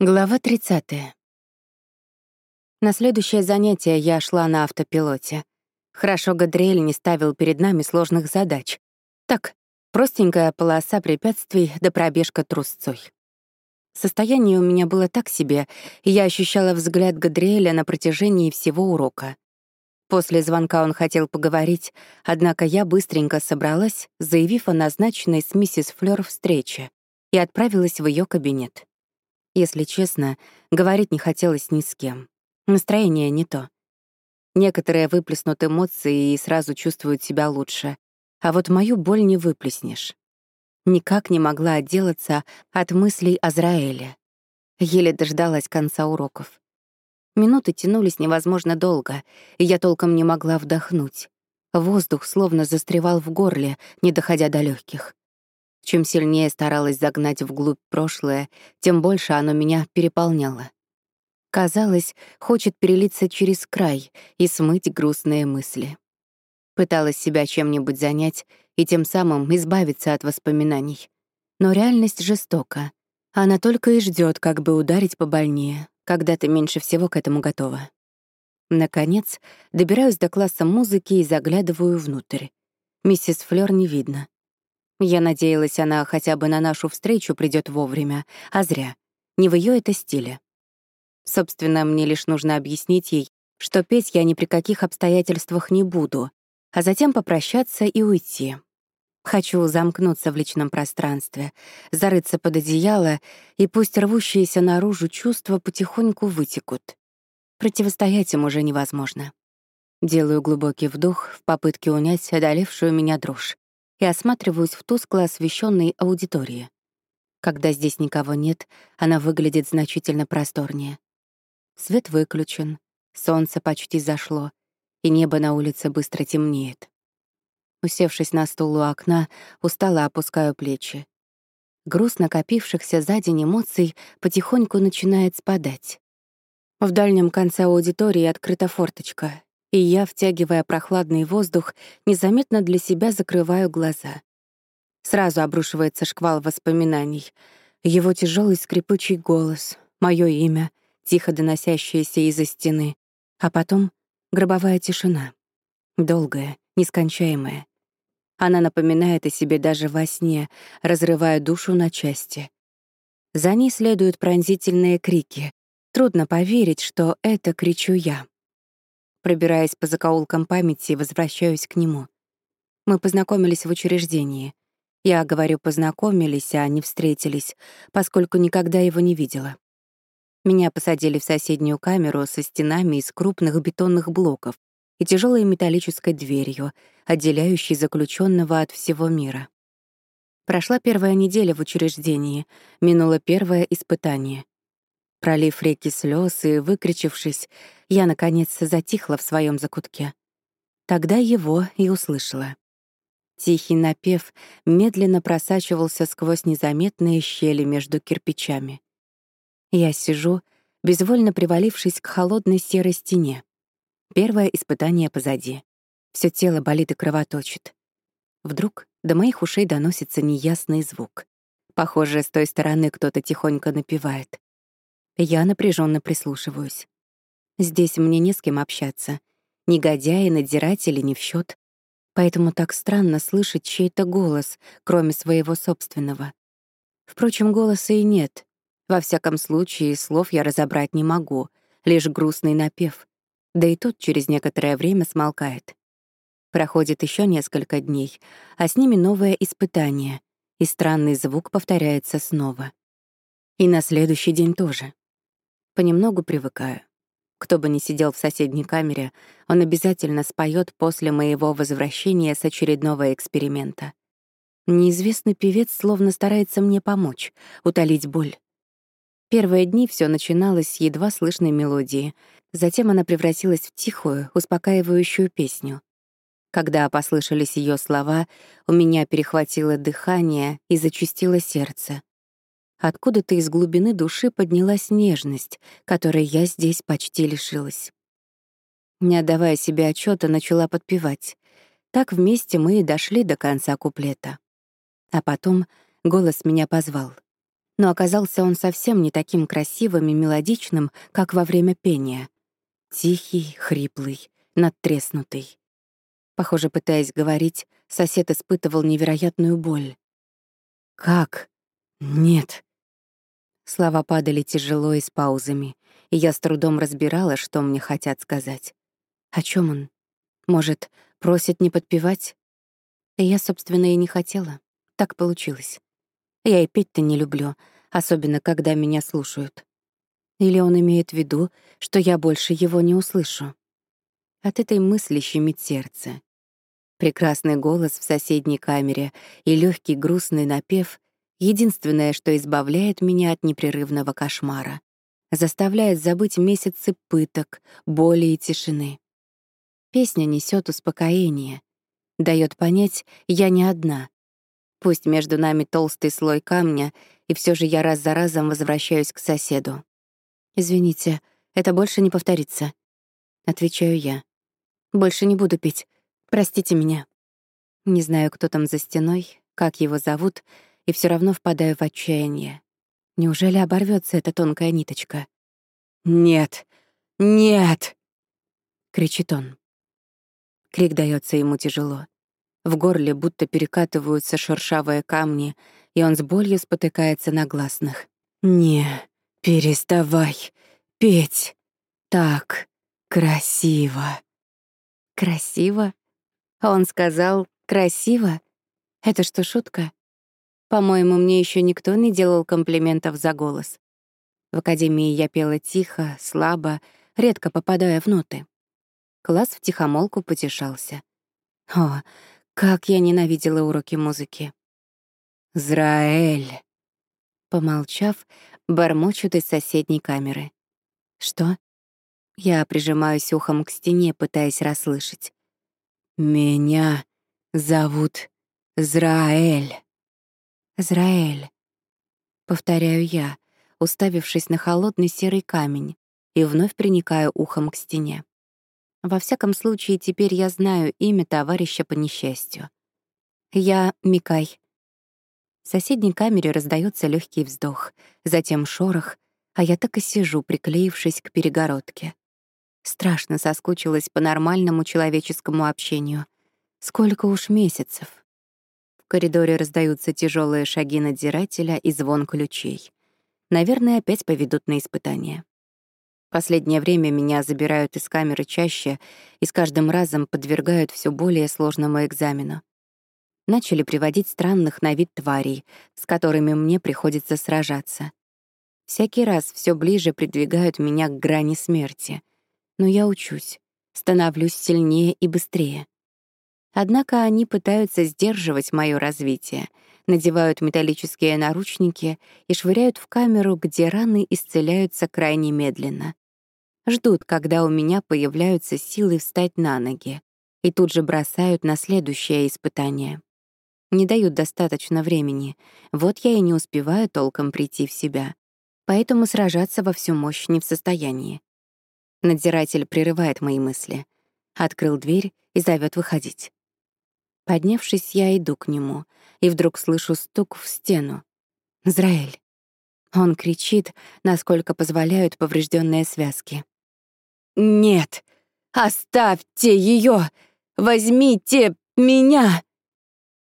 Глава 30. На следующее занятие я шла на автопилоте. Хорошо Гадриэль не ставил перед нами сложных задач. Так, простенькая полоса препятствий да пробежка трусцой. Состояние у меня было так себе, и я ощущала взгляд Гадриэля на протяжении всего урока. После звонка он хотел поговорить, однако я быстренько собралась, заявив о назначенной с миссис Флёр встрече, и отправилась в ее кабинет. Если честно, говорить не хотелось ни с кем. Настроение не то. Некоторые выплеснут эмоции и сразу чувствуют себя лучше. А вот мою боль не выплеснешь. Никак не могла отделаться от мыслей о Зраэле. Еле дождалась конца уроков. Минуты тянулись невозможно долго, и я толком не могла вдохнуть. Воздух словно застревал в горле, не доходя до легких. Чем сильнее старалась загнать вглубь прошлое, тем больше оно меня переполняло. Казалось, хочет перелиться через край и смыть грустные мысли. Пыталась себя чем-нибудь занять и тем самым избавиться от воспоминаний. Но реальность жестока. Она только и ждет, как бы ударить побольнее, когда ты меньше всего к этому готова. Наконец, добираюсь до класса музыки и заглядываю внутрь. Миссис Флёр не видно. Я надеялась, она хотя бы на нашу встречу придет вовремя, а зря. Не в ее это стиле. Собственно, мне лишь нужно объяснить ей, что петь я ни при каких обстоятельствах не буду, а затем попрощаться и уйти. Хочу замкнуться в личном пространстве, зарыться под одеяло, и пусть рвущиеся наружу чувства потихоньку вытекут. Противостоять им уже невозможно. Делаю глубокий вдох в попытке унять одолевшую меня дрожь и осматриваюсь в тускло освещенной аудитории. Когда здесь никого нет, она выглядит значительно просторнее. Свет выключен, солнце почти зашло, и небо на улице быстро темнеет. Усевшись на стул у окна, устало опускаю плечи. Груз накопившихся за день эмоций потихоньку начинает спадать. В дальнем конце аудитории открыта форточка, и я, втягивая прохладный воздух, незаметно для себя закрываю глаза. Сразу обрушивается шквал воспоминаний. Его тяжелый скрипучий голос, мое имя, тихо доносящееся из-за стены, а потом гробовая тишина. Долгая, нескончаемая. Она напоминает о себе даже во сне, разрывая душу на части. За ней следуют пронзительные крики. Трудно поверить, что это кричу я. Пробираясь по закоулкам памяти, возвращаюсь к нему. Мы познакомились в учреждении. Я говорю «познакомились», а не «встретились», поскольку никогда его не видела. Меня посадили в соседнюю камеру со стенами из крупных бетонных блоков и тяжелой металлической дверью, отделяющей заключенного от всего мира. Прошла первая неделя в учреждении, минуло первое испытание. Пролив реки слез и выкричившись, я, наконец, затихла в своем закутке. Тогда его и услышала. Тихий напев медленно просачивался сквозь незаметные щели между кирпичами. Я сижу, безвольно привалившись к холодной серой стене. Первое испытание позади. Все тело болит и кровоточит. Вдруг до моих ушей доносится неясный звук. Похоже, с той стороны кто-то тихонько напевает. Я напряженно прислушиваюсь. Здесь мне не с кем общаться. Негодяи, надзиратели не в счет. Поэтому так странно слышать чей-то голос, кроме своего собственного. Впрочем, голоса и нет. Во всяком случае, слов я разобрать не могу, лишь грустный напев. Да и тот через некоторое время смолкает. Проходит еще несколько дней, а с ними новое испытание, и странный звук повторяется снова. И на следующий день тоже. Понемногу привыкаю. Кто бы ни сидел в соседней камере, он обязательно споет после моего возвращения с очередного эксперимента. Неизвестный певец словно старается мне помочь, утолить боль. Первые дни все начиналось с едва слышной мелодии, затем она превратилась в тихую, успокаивающую песню. Когда послышались ее слова, у меня перехватило дыхание и зачастило сердце. Откуда-то из глубины души поднялась нежность, которой я здесь почти лишилась. Не отдавая себе отчета, начала подпевать. Так вместе мы и дошли до конца куплета. А потом голос меня позвал. Но оказался он совсем не таким красивым и мелодичным, как во время пения. Тихий, хриплый, надтреснутый. Похоже, пытаясь говорить, сосед испытывал невероятную боль. «Как? Нет». Слова падали тяжело и с паузами, и я с трудом разбирала, что мне хотят сказать. О чем он? Может, просит не подпевать? Я, собственно, и не хотела. Так получилось. Я и петь-то не люблю, особенно когда меня слушают. Или он имеет в виду, что я больше его не услышу? От этой мысли щемит сердце. Прекрасный голос в соседней камере и легкий грустный напев — единственное, что избавляет меня от непрерывного кошмара. Заставляет забыть месяцы пыток, боли и тишины. Песня несет успокоение, дает понять, я не одна. Пусть между нами толстый слой камня, и все же я раз за разом возвращаюсь к соседу. «Извините, это больше не повторится», — отвечаю я. «Больше не буду пить. Простите меня. Не знаю, кто там за стеной, как его зовут, и все равно впадаю в отчаяние. Неужели оборвется эта тонкая ниточка? «Нет! Нет!» — кричит он. Крик дается ему тяжело. В горле будто перекатываются шершавые камни, и он с болью спотыкается на гласных. «Не, переставай петь! Так красиво!» «Красиво?» Он сказал «красиво». Это что, шутка? По-моему, мне еще никто не делал комплиментов за голос. В академии я пела тихо, слабо, редко попадая в ноты. Класс втихомолку потешался. О, как я ненавидела уроки музыки. «Зраэль!» Помолчав, бормочут из соседней камеры. «Что?» Я прижимаюсь ухом к стене, пытаясь расслышать. «Меня зовут Зраэль». «Зраэль», — повторяю я, уставившись на холодный серый камень, и вновь приникаю ухом к стене. Во всяком случае, теперь я знаю имя товарища по несчастью. Я Микай. В соседней камере раздается легкий вздох, затем шорох, а я так и сижу, приклеившись к перегородке. Страшно соскучилась по нормальному человеческому общению. Сколько уж месяцев. Коридоре раздаются тяжелые шаги надзирателя и звон ключей. Наверное, опять поведут на испытание. Последнее время меня забирают из камеры чаще и с каждым разом подвергают все более сложному экзамену. Начали приводить странных на вид тварей, с которыми мне приходится сражаться. Всякий раз все ближе придвигают меня к грани смерти — но я учусь, становлюсь сильнее и быстрее. Однако они пытаются сдерживать моё развитие, надевают металлические наручники и швыряют в камеру, где раны исцеляются крайне медленно. Ждут, когда у меня появляются силы встать на ноги, и тут же бросают на следующее испытание. Не дают достаточно времени, вот я и не успеваю толком прийти в себя. Поэтому сражаться во всю мощь не в состоянии. Надзиратель прерывает мои мысли. Открыл дверь и зовет выходить. Поднявшись, я иду к нему, и вдруг слышу стук в стену. «Зраэль!» Он кричит, насколько позволяют поврежденные связки. «Нет! Оставьте ее! Возьмите меня!»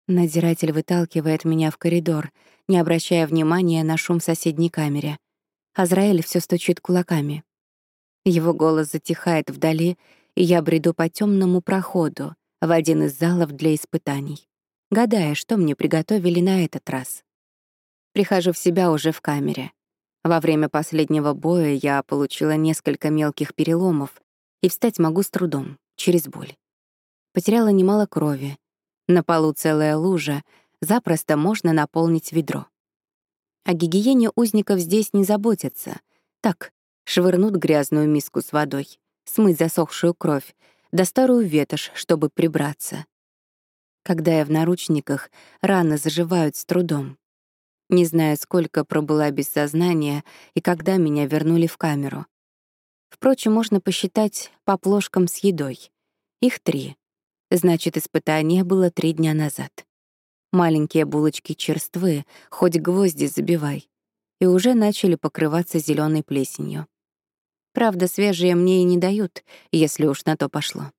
Надзиратель выталкивает меня в коридор, не обращая внимания на шум в соседней камере. Азраэль все стучит кулаками. Его голос затихает вдали, и я бреду по темному проходу в один из залов для испытаний, гадая, что мне приготовили на этот раз. Прихожу в себя уже в камере. Во время последнего боя я получила несколько мелких переломов, и встать могу с трудом, через боль. Потеряла немало крови. На полу целая лужа, запросто можно наполнить ведро. О гигиене узников здесь не заботятся. Так, швырнут грязную миску с водой, смыть засохшую кровь, да старую ветошь, чтобы прибраться. Когда я в наручниках, раны заживают с трудом. Не знаю, сколько пробыла без сознания и когда меня вернули в камеру. Впрочем, можно посчитать по плошкам с едой. Их три. Значит, испытание было три дня назад. Маленькие булочки черствые, хоть гвозди забивай. и уже начали покрываться зеленой плесенью. Правда, свежие мне и не дают, если уж на то пошло.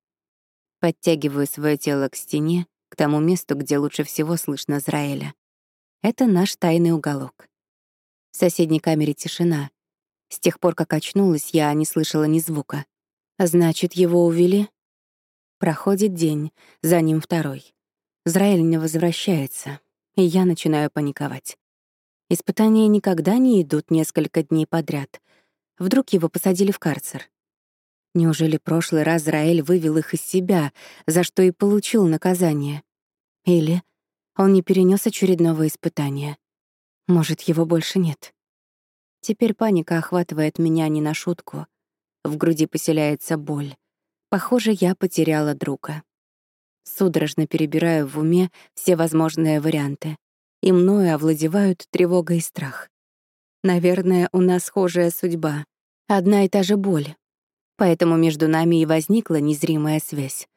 Подтягиваю свое тело к стене, к тому месту, где лучше всего слышно Израиля. Это наш тайный уголок. В соседней камере тишина. С тех пор, как очнулась, я не слышала ни звука. Значит, его увели? Проходит день, за ним второй. Израиль не возвращается, и я начинаю паниковать. Испытания никогда не идут несколько дней подряд. Вдруг его посадили в карцер. Неужели прошлый раз Израиль вывел их из себя, за что и получил наказание? Или он не перенес очередного испытания? Может, его больше нет? Теперь паника охватывает меня не на шутку. В груди поселяется боль. Похоже, я потеряла друга. Судорожно перебираю в уме все возможные варианты, и мною овладевают тревога и страх. Наверное, у нас схожая судьба, одна и та же боль. Поэтому между нами и возникла незримая связь.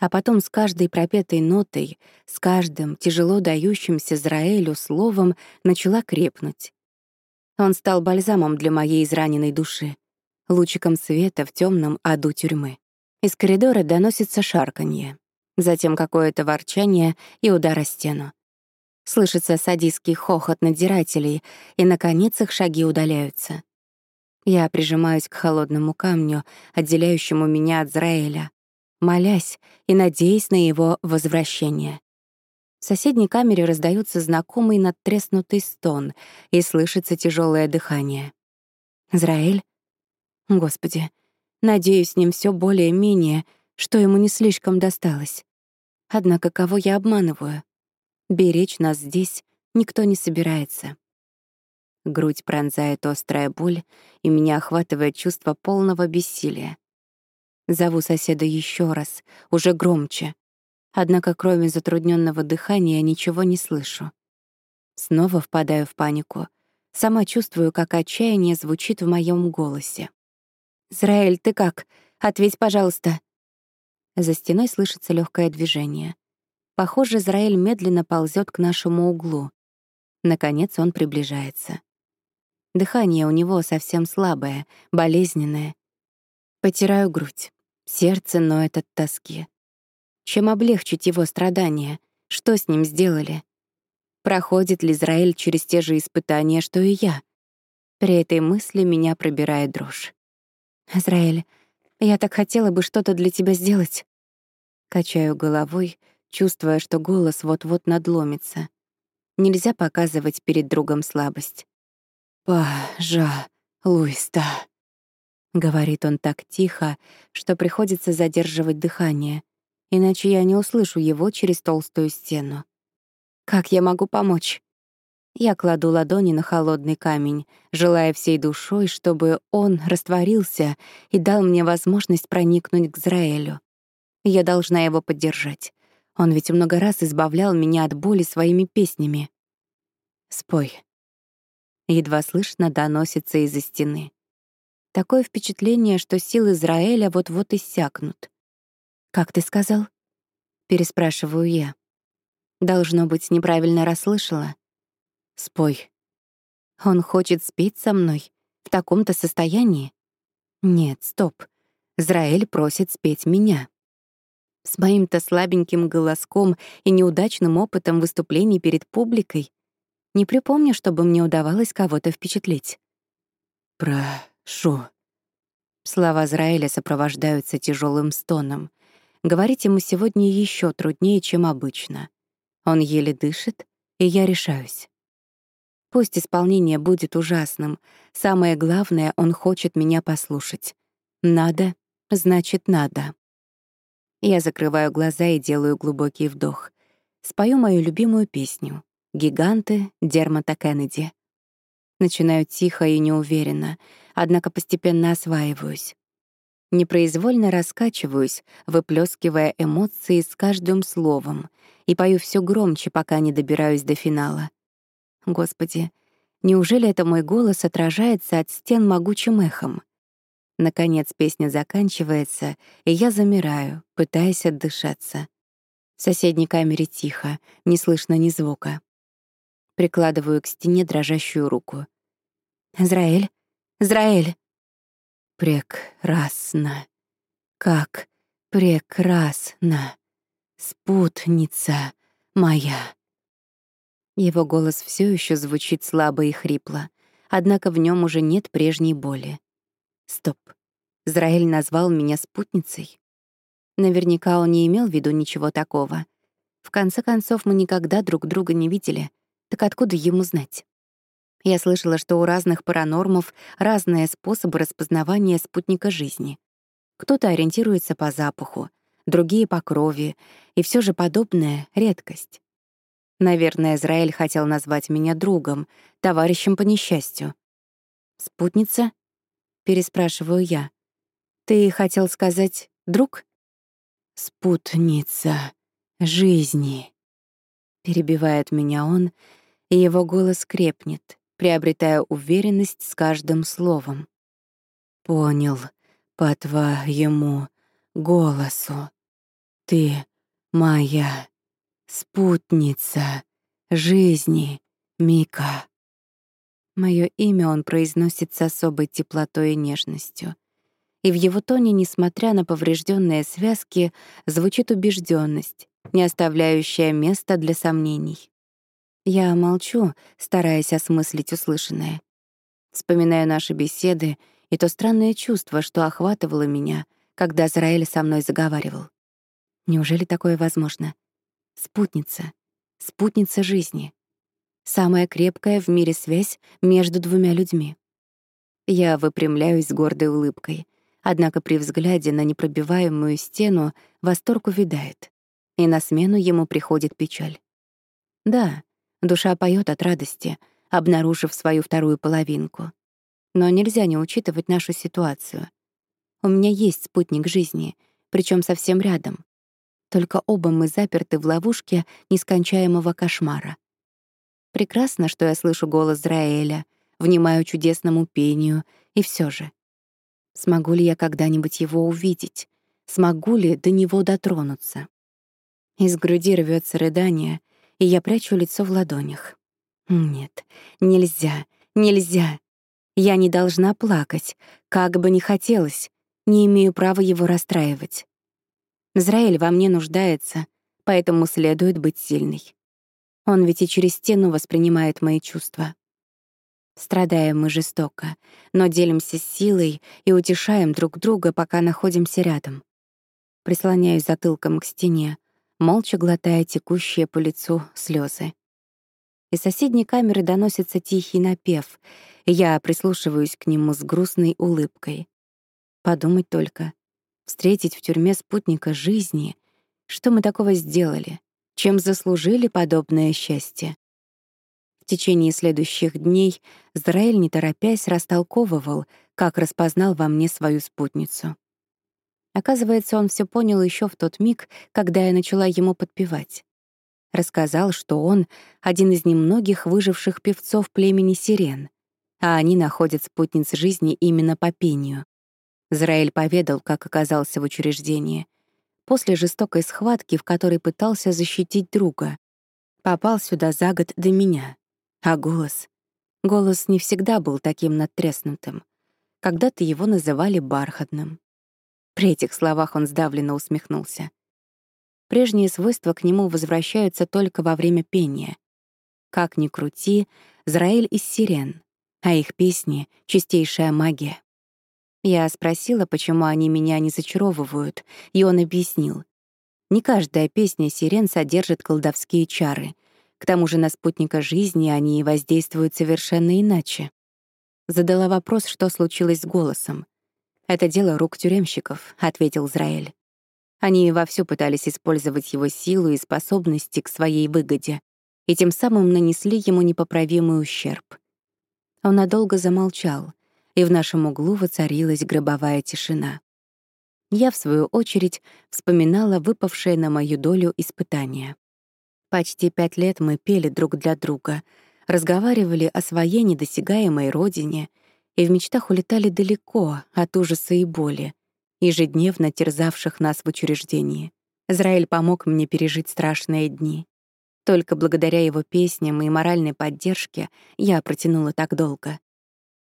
А потом с каждой пропетой нотой, с каждым тяжело дающимся Израилю словом начала крепнуть. Он стал бальзамом для моей израненной души, лучиком света в темном аду тюрьмы. Из коридора доносится шарканье, затем какое-то ворчание и удар о стену. Слышится садистский хохот надзирателей, и, наконец, их шаги удаляются. Я прижимаюсь к холодному камню, отделяющему меня от Зраэля, молясь и надеясь на его возвращение. В соседней камере раздается знакомый надтреснутый стон, и слышится тяжелое дыхание. «Зраэль? Господи, Надеюсь, с ним все более-менее, что ему не слишком досталось. Однако кого я обманываю? Беречь нас здесь никто не собирается. Грудь пронзает острая боль, и меня охватывает чувство полного бессилия. Зову соседа еще раз, уже громче. Однако кроме затрудненного дыхания ничего не слышу. Снова впадаю в панику. Сама чувствую, как отчаяние звучит в моем голосе. «Израиль, ты как? Ответь, пожалуйста». За стеной слышится легкое движение. Похоже, Израиль медленно ползет к нашему углу. Наконец он приближается. Дыхание у него совсем слабое, болезненное. Потираю грудь. Сердце ноет от тоски. Чем облегчить его страдания? Что с ним сделали? Проходит ли Израиль через те же испытания, что и я? При этой мысли меня пробирает дрожь. «Израиль, я так хотела бы что-то для тебя сделать». Качаю головой, чувствуя, что голос вот-вот надломится. Нельзя показывать перед другом слабость. «Пожалуйста», — говорит он так тихо, что приходится задерживать дыхание, иначе я не услышу его через толстую стену. «Как я могу помочь?» Я кладу ладони на холодный камень, желая всей душой, чтобы он растворился и дал мне возможность проникнуть к Израилю. Я должна его поддержать. Он ведь много раз избавлял меня от боли своими песнями. «Спой». Едва слышно доносится из-за стены. Такое впечатление, что силы Израиля вот-вот иссякнут. «Как ты сказал?» — переспрашиваю я. Должно быть, неправильно расслышала. Спой. Он хочет спеть со мной в таком-то состоянии? Нет, стоп. Израиль просит спеть меня. С моим-то слабеньким голоском и неудачным опытом выступлений перед публикой не припомню, чтобы мне удавалось кого-то впечатлить. «Прошу». Слова Израиля сопровождаются тяжелым стоном. Говорить ему сегодня еще труднее, чем обычно. Он еле дышит, и я решаюсь. Пусть исполнение будет ужасным. Самое главное, он хочет меня послушать. Надо, значит, надо. Я закрываю глаза и делаю глубокий вдох. Спою мою любимую песню «Гиганты» Дермата Кеннеди. Начинаю тихо и неуверенно, однако постепенно осваиваюсь. Непроизвольно раскачиваюсь, выплескивая эмоции с каждым словом, и пою все громче, пока не добираюсь до финала. Господи, неужели это мой голос отражается от стен могучим эхом? Наконец песня заканчивается, и я замираю, пытаясь отдышаться. В соседней камере тихо, не слышно ни звука. Прикладываю к стене дрожащую руку. «Израиль? Израиль!» «Прекрасно! Как прекрасно! Спутница моя!» Его голос все еще звучит слабо и хрипло, однако в нем уже нет прежней боли. Стоп. Израиль назвал меня спутницей? Наверняка он не имел в виду ничего такого. В конце концов, мы никогда друг друга не видели. Так откуда ему знать? Я слышала, что у разных паранормов разные способы распознавания спутника жизни. Кто-то ориентируется по запаху, другие — по крови, и все же подобное — редкость. Наверное, Израиль хотел назвать меня другом, товарищем по несчастью. «Спутница?» — переспрашиваю я. «Ты хотел сказать «друг»?» «Спутница жизни», — перебивает меня он, и его голос крепнет, приобретая уверенность с каждым словом. «Понял по твоему голосу. Ты моя спутница жизни, Мика». Моё имя он произносит с особой теплотой и нежностью — и в его тоне, несмотря на поврежденные связки, звучит убежденность, не оставляющая места для сомнений. Я молчу, стараясь осмыслить услышанное. Вспоминаю наши беседы и то странное чувство, что охватывало меня, когда Израиль со мной заговаривал. Неужели такое возможно? Спутница. Спутница жизни. Самая крепкая в мире связь между двумя людьми. Я выпрямляюсь с гордой улыбкой, Однако при взгляде на непробиваемую стену восторг увядает, и на смену ему приходит печаль. Да, душа поет от радости, обнаружив свою вторую половинку. Но нельзя не учитывать нашу ситуацию. У меня есть спутник жизни, причем совсем рядом. Только оба мы заперты в ловушке нескончаемого кошмара. Прекрасно, что я слышу голос Зраэля, внимаю чудесному пению, и все же. Смогу ли я когда-нибудь его увидеть? Смогу ли до него дотронуться? Из груди рвется рыдание, и я прячу лицо в ладонях. Нет, нельзя, нельзя. Я не должна плакать, как бы ни хотелось, не имею права его расстраивать. Израиль во мне нуждается, поэтому следует быть сильной. Он ведь и через стену воспринимает мои чувства. Страдаем мы жестоко, но делимся силой и утешаем друг друга, пока находимся рядом. Прислоняюсь затылком к стене, молча глотая текущие по лицу слезы. Из соседней камеры доносится тихий напев, и я прислушиваюсь к нему с грустной улыбкой. Подумать только. Встретить в тюрьме спутника жизни. Что мы такого сделали? Чем заслужили подобное счастье? В течение следующих дней Зраэль, не торопясь, растолковывал, как распознал во мне свою спутницу. Оказывается, он все понял еще в тот миг, когда я начала ему подпевать. Рассказал, что он — один из немногих выживших певцов племени Сирен, а они находят спутниц жизни именно по пению. Зраэль поведал, как оказался в учреждении. После жестокой схватки, в которой пытался защитить друга. Попал сюда за год до меня. А голос? Голос не всегда был таким надтреснутым. Когда-то его называли бархатным. При этих словах он сдавленно усмехнулся. Прежние свойства к нему возвращаются только во время пения. Как ни крути, Зраиль из сирен, а их песни — чистейшая магия. Я спросила, почему они меня не зачаровывают, и он объяснил. Не каждая песня сирен содержит колдовские чары — к тому же на спутника жизни они воздействуют совершенно иначе. Задала вопрос, что случилось с голосом. «Это дело рук тюремщиков», — ответил Израиль. Они вовсю пытались использовать его силу и способности к своей выгоде, и тем самым нанесли ему непоправимый ущерб. Он надолго замолчал, и в нашем углу воцарилась гробовая тишина. Я, в свою очередь, вспоминала выпавшее на мою долю испытание. Почти пять лет мы пели друг для друга, разговаривали о своей недосягаемой родине и в мечтах улетали далеко от ужаса и боли, ежедневно терзавших нас в учреждении. Израиль помог мне пережить страшные дни. Только благодаря его песням и моральной поддержке я протянула так долго.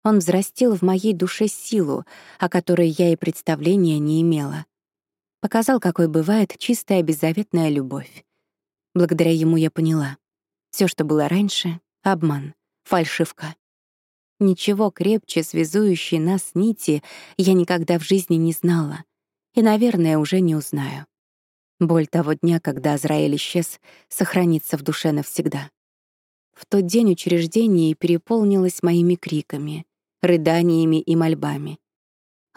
Он взрастил в моей душе силу, о которой я и представления не имела. Показал, какой бывает чистая беззаветная любовь. Благодаря ему я поняла. все, что было раньше — обман, фальшивка. Ничего крепче связующей нас нити я никогда в жизни не знала и, наверное, уже не узнаю. Боль того дня, когда Азраиль исчез, сохранится в душе навсегда. В тот день учреждение переполнилось моими криками, рыданиями и мольбами.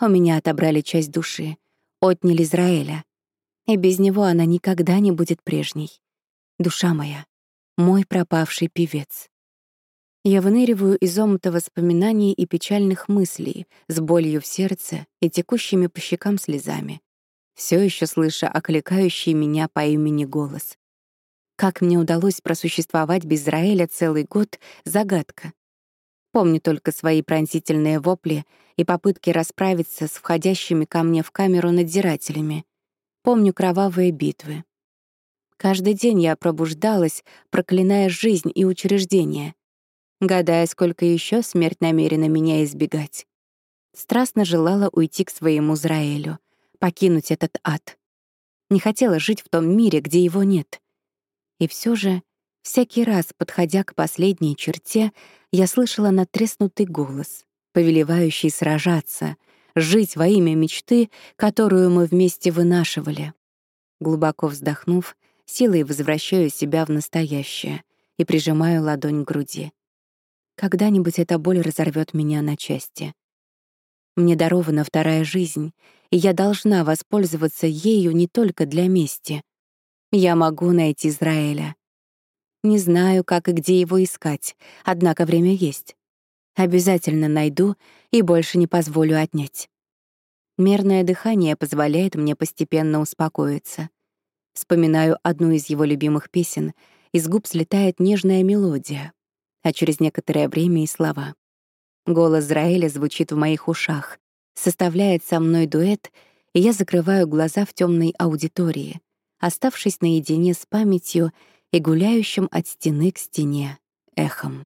У меня отобрали часть души, отняли Израиля, и без него она никогда не будет прежней. Душа моя, мой пропавший певец. Я выныриваю из омута воспоминаний и печальных мыслей с болью в сердце и текущими по щекам слезами все еще слыша окликающий меня по имени голос. Как мне удалось просуществовать без Израиля целый год — загадка. Помню только свои пронзительные вопли и попытки расправиться с входящими ко мне в камеру надзирателями. Помню кровавые битвы. Каждый день я пробуждалась, проклиная жизнь и учреждения, гадая, сколько еще смерть намерена меня избегать. Страстно желала уйти к своему Израилю — покинуть этот ад. Не хотела жить в том мире, где его нет. И все же, всякий раз, подходя к последней черте, я слышала натреснутый голос, повелевающий сражаться, жить во имя мечты, которую мы вместе вынашивали. Глубоко вздохнув, силой возвращаю себя в настоящее и прижимаю ладонь к груди. Когда-нибудь эта боль разорвет меня на части. Мне дарована вторая жизнь, и я должна воспользоваться ею не только для мести. Я могу найти Израиля. Не знаю, как и где его искать, однако время есть. Обязательно найду и больше не позволю отнять. Мерное дыхание позволяет мне постепенно успокоиться. Вспоминаю одну из его любимых песен, из губ слетает нежная мелодия, а через некоторое время и слова. Голос Израиля звучит в моих ушах, составляет со мной дуэт, и я закрываю глаза в темной аудитории, оставшись наедине с памятью и гуляющим от стены к стене эхом.